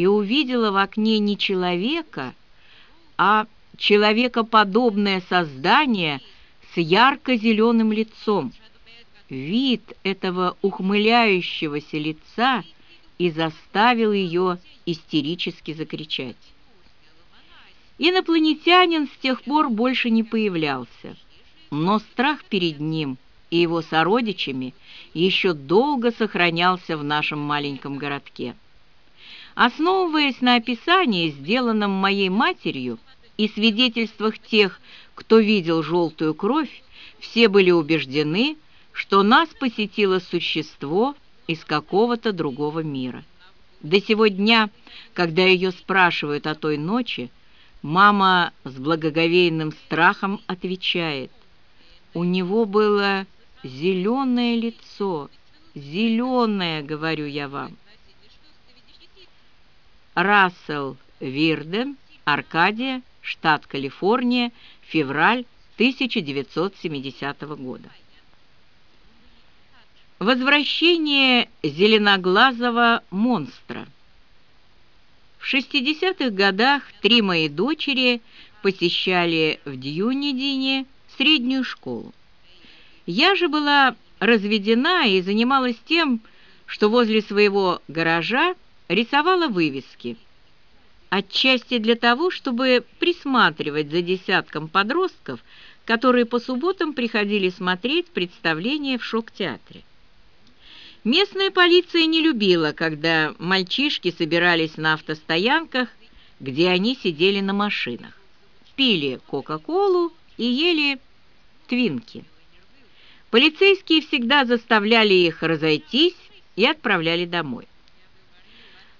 и увидела в окне не человека, а человекоподобное создание с ярко-зеленым лицом. Вид этого ухмыляющегося лица и заставил ее истерически закричать. Инопланетянин с тех пор больше не появлялся, но страх перед ним и его сородичами еще долго сохранялся в нашем маленьком городке. Основываясь на описании, сделанном моей матерью, и свидетельствах тех, кто видел желтую кровь, все были убеждены, что нас посетило существо из какого-то другого мира. До сего дня, когда ее спрашивают о той ночи, Мама с благоговейным страхом отвечает. У него было зеленое лицо, зеленое, говорю я вам. Рассел Вирден, Аркадия, штат Калифорния, февраль 1970 года. Возвращение зеленоглазого монстра – в 60-х годах три мои дочери посещали в Дьюнидине среднюю школу. Я же была разведена и занималась тем, что возле своего гаража рисовала вывески. Отчасти для того, чтобы присматривать за десятком подростков, которые по субботам приходили смотреть представления в шок-театре. Местная полиция не любила, когда мальчишки собирались на автостоянках, где они сидели на машинах, пили Кока-Колу и ели твинки. Полицейские всегда заставляли их разойтись и отправляли домой.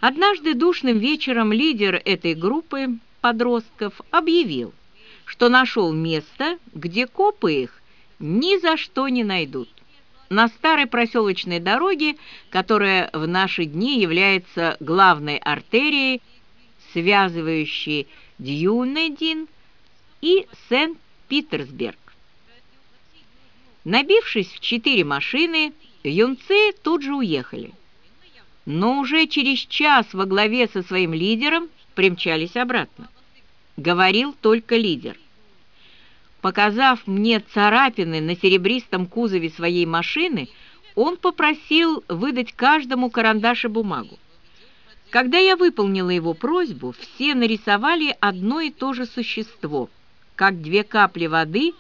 Однажды душным вечером лидер этой группы подростков объявил, что нашел место, где копы их ни за что не найдут на старой проселочной дороге, которая в наши дни является главной артерией, связывающей Дьюнедин и Сент-Питерсберг. Набившись в четыре машины, юнцы тут же уехали. Но уже через час во главе со своим лидером примчались обратно. Говорил только лидер – Показав мне царапины на серебристом кузове своей машины, он попросил выдать каждому карандаш и бумагу. Когда я выполнила его просьбу, все нарисовали одно и то же существо, как две капли воды,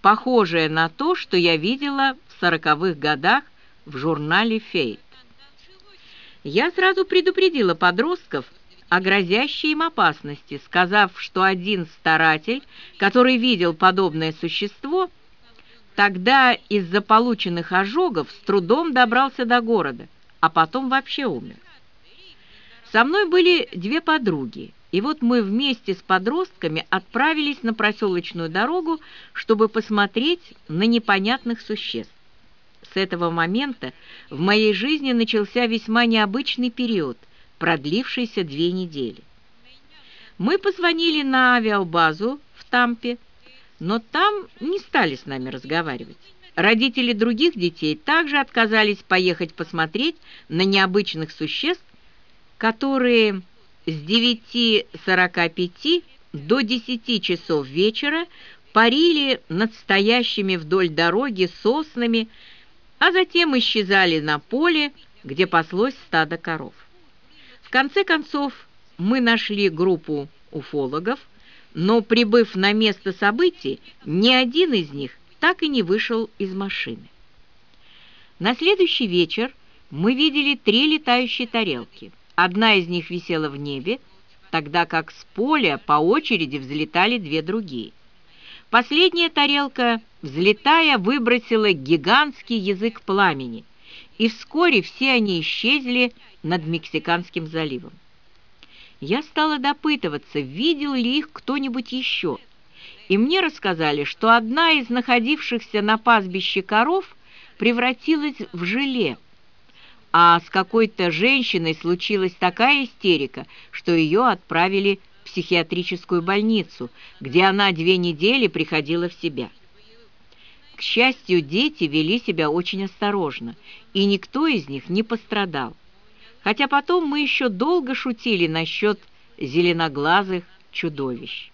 похожее на то, что я видела в сороковых годах в журнале «Фейт». Я сразу предупредила подростков, о грозящей им опасности, сказав, что один старатель, который видел подобное существо, тогда из-за полученных ожогов с трудом добрался до города, а потом вообще умер. Со мной были две подруги, и вот мы вместе с подростками отправились на проселочную дорогу, чтобы посмотреть на непонятных существ. С этого момента в моей жизни начался весьма необычный период – продлившийся две недели. Мы позвонили на авиабазу в Тампе, но там не стали с нами разговаривать. Родители других детей также отказались поехать посмотреть на необычных существ, которые с 9.45 до 10 часов вечера парили над стоящими вдоль дороги соснами, а затем исчезали на поле, где паслось стадо коров. В конце концов, мы нашли группу уфологов, но, прибыв на место событий, ни один из них так и не вышел из машины. На следующий вечер мы видели три летающие тарелки. Одна из них висела в небе, тогда как с поля по очереди взлетали две другие. Последняя тарелка, взлетая, выбросила гигантский язык пламени – и вскоре все они исчезли над Мексиканским заливом. Я стала допытываться, видел ли их кто-нибудь еще, и мне рассказали, что одна из находившихся на пастбище коров превратилась в желе, а с какой-то женщиной случилась такая истерика, что ее отправили в психиатрическую больницу, где она две недели приходила в себя. К счастью, дети вели себя очень осторожно, и никто из них не пострадал. хотя потом мы еще долго шутили насчет зеленоглазых чудовищ.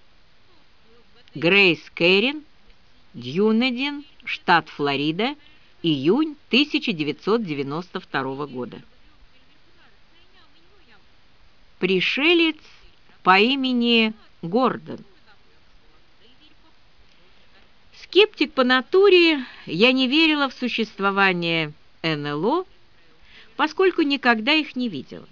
Грейс Кэрин, Дьюнедин, штат Флорида, июнь 1992 года. Пришелец по имени Гордон. Скептик по натуре, я не верила в существование НЛО, поскольку никогда их не видела.